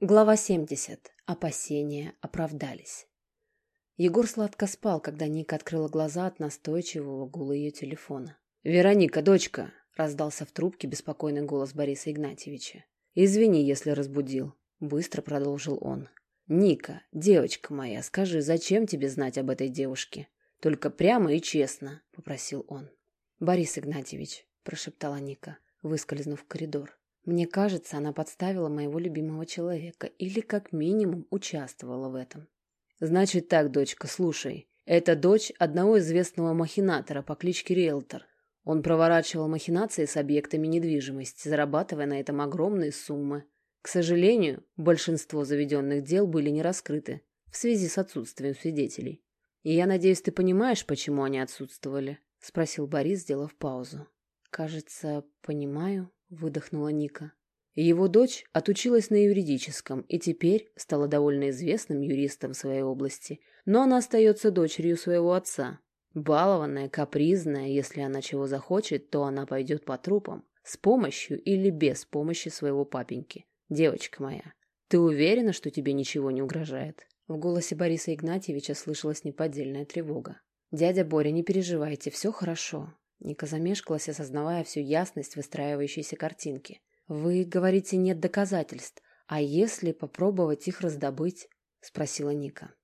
Глава 70. Опасения оправдались. Егор сладко спал, когда Ника открыла глаза от настойчивого гула ее телефона. «Вероника, дочка!» — раздался в трубке беспокойный голос Бориса Игнатьевича. «Извини, если разбудил», — быстро продолжил он. «Ника, девочка моя, скажи, зачем тебе знать об этой девушке? Только прямо и честно», — попросил он. «Борис Игнатьевич», — прошептала Ника, выскользнув в коридор. Мне кажется, она подставила моего любимого человека или как минимум участвовала в этом. Значит так, дочка, слушай. Это дочь одного известного махинатора по кличке Риэлтор. Он проворачивал махинации с объектами недвижимости, зарабатывая на этом огромные суммы. К сожалению, большинство заведенных дел были не раскрыты в связи с отсутствием свидетелей. И я надеюсь, ты понимаешь, почему они отсутствовали? — спросил Борис, сделав паузу. «Кажется, понимаю», выдохнула Ника. Его дочь отучилась на юридическом и теперь стала довольно известным юристом своей области, но она остается дочерью своего отца. Балованная, капризная, если она чего захочет, то она пойдет по трупам, с помощью или без помощи своего папеньки. Девочка моя, ты уверена, что тебе ничего не угрожает? В голосе Бориса Игнатьевича слышалась неподдельная тревога. «Дядя Боря, не переживайте, все хорошо. Ника замешкалась, осознавая всю ясность выстраивающейся картинки. «Вы говорите, нет доказательств. А если попробовать их раздобыть?» — спросила Ника.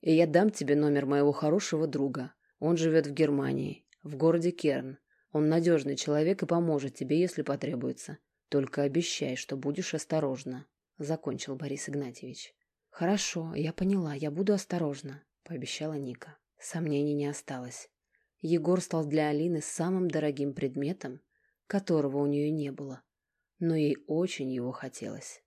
«И я дам тебе номер моего хорошего друга. Он живет в Германии, в городе Керн. Он надежный человек и поможет тебе, если потребуется. Только обещай, что будешь осторожна», — закончил Борис Игнатьевич. «Хорошо, я поняла, я буду осторожна», — пообещала Ника. Сомнений не осталось. Егор стал для Алины самым дорогим предметом, которого у нее не было, но ей очень его хотелось.